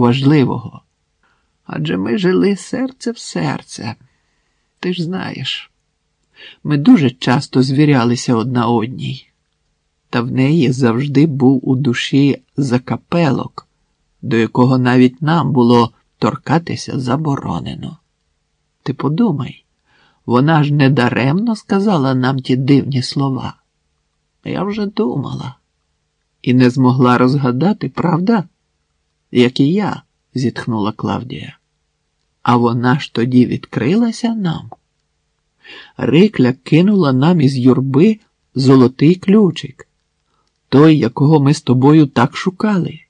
важливого. Адже ми жили серце в серце. Ти ж знаєш, ми дуже часто звірялися одна одній, та в неї завжди був у душі закапелок, до якого навіть нам було торкатися заборонено. Ти подумай, вона ж недаремно сказала нам ті дивні слова. Я вже думала і не змогла розгадати, правда? Як і я, зітхнула Клавдія. А вона ж тоді відкрилася нам. Рикля кинула нам із юрби золотий ключик, той, якого ми з тобою так шукали.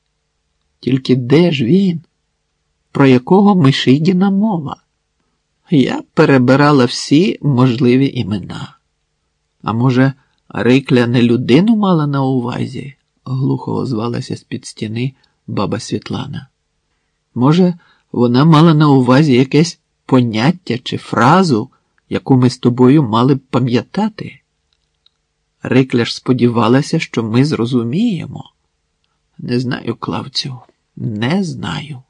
Тільки де ж він? Про якого Мишигіна мова? Я перебирала всі можливі імена. А може, Рикля не людину мала на увазі? глухо озвалася з-під стіни баба Світлана. Може, вона мала на увазі якесь поняття чи фразу, яку ми з тобою мали б пам'ятати? Рикля ж сподівалася, що ми зрозуміємо. Не знаю, Клавцю, не знаю.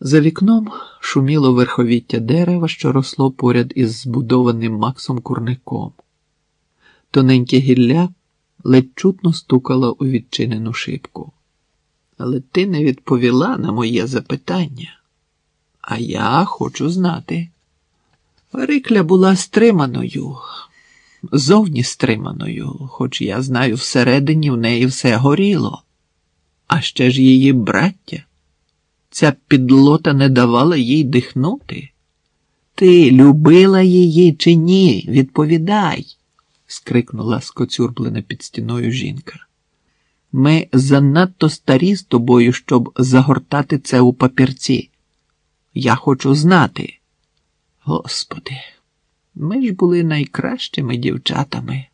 За вікном шуміло верховіття дерева, що росло поряд із збудованим Максом курником. Тоненьке гілля ледь чутно стукало у відчинену шибку. Але ти не відповіла на моє запитання, а я хочу знати. Рикля була стриманою, зовні стриманою, хоч я знаю, всередині в неї все горіло, а ще ж її браття. Ця підлота не давала їй дихнути. Ти любила її чи ні? Відповідай, скрикнула скоцюрблена під стіною жінка. Ми занадто старі з тобою, щоб загортати це у папірці. Я хочу знати. Господи, ми ж були найкращими дівчатами.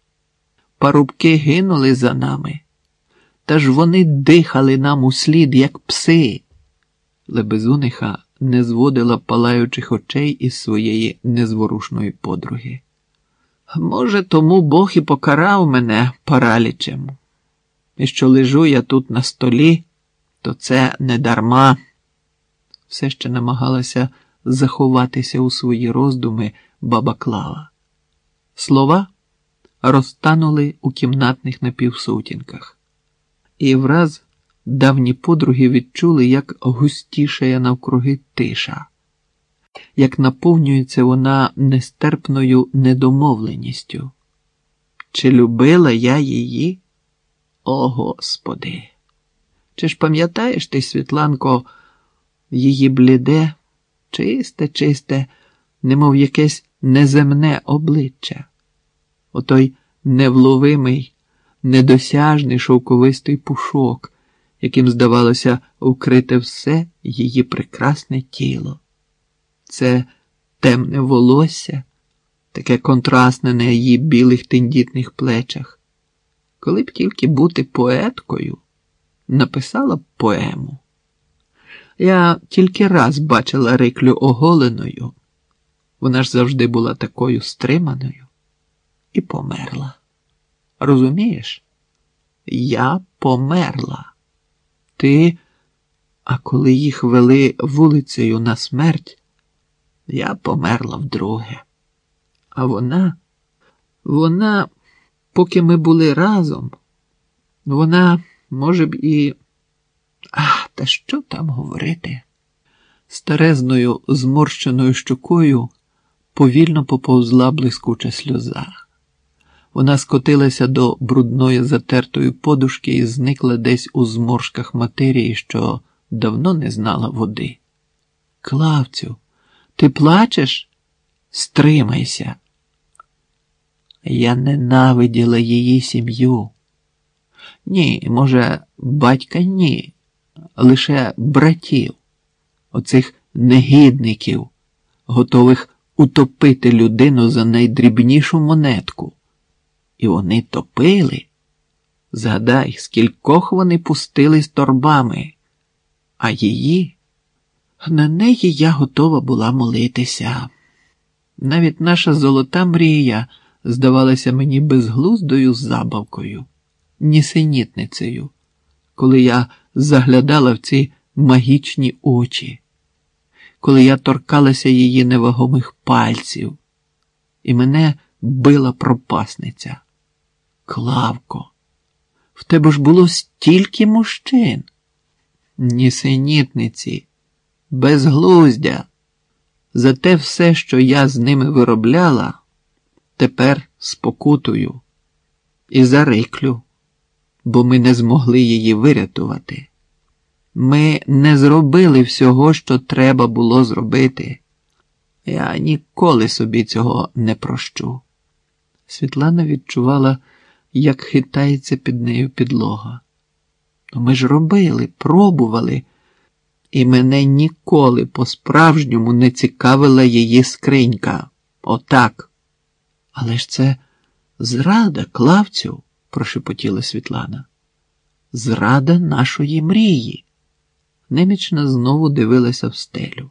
Парубки гинули за нами, та ж вони дихали нам у слід, як пси. Лебезуниха не зводила палаючих очей із своєї незворушної подруги. Може, тому Бог і покарав мене паралічем. І що лежу я тут на столі, то це не дарма. Все ще намагалася заховатися у свої роздуми баба Клава. Слова розтанули у кімнатних напівсутінках. І враз давні подруги відчули, як густішає навкруги тиша, як наповнюється вона нестерпною недомовленістю. Чи любила я її? О Господи! Чи ж пам'ятаєш ти, Світланко, її бліде, чисте, чисте, немов якесь неземне обличчя, отой невловимий, недосяжний шовковистий пушок, яким, здавалося, укрите все її прекрасне тіло. Це темне волосся, таке контрастне на її білих тендітних плечах. Коли б тільки бути поеткою, написала б поему. Я тільки раз бачила Риклю оголеною. Вона ж завжди була такою стриманою і померла. Розумієш? Я померла. Ти, а коли їх вели вулицею на смерть, я померла вдруге. А вона, вона, поки ми були разом, вона, може б, і. А, та що там говорити? Старезною зморщеною щокою повільно поповзла блискуча сльоза. Вона скотилася до брудної затертої подушки і зникла десь у зморшках матерії, що давно не знала води. Клавцю, ти плачеш? Стримайся. Я ненавиділа її сім'ю. Ні, може, батька ні, лише братів, оцих негідників, готових утопити людину за найдрібнішу монетку. І вони топили. Згадай, скількох вони пустили з торбами, а її, на неї я готова була молитися. Навіть наша золота мрія здавалася мені безглуздою забавкою, нісенітницею, коли я заглядала в ці магічні очі, коли я торкалася її невагомих пальців, і мене била пропасниця. Клавко, в тебе ж було стільки мужчин. Нісенітниці, безглуздя. Зате все, що я з ними виробляла, тепер спокутую і зариклю, бо ми не змогли її вирятувати. Ми не зробили всього, що треба було зробити. Я ніколи собі цього не прощу. Світлана відчувала, як хитається під нею підлога. Ми ж робили, пробували, і мене ніколи по-справжньому не цікавила її скринька. Отак. Але ж це зрада, клавцю, прошепотіла Світлана. Зрада нашої мрії. Немічна знову дивилася в стелю.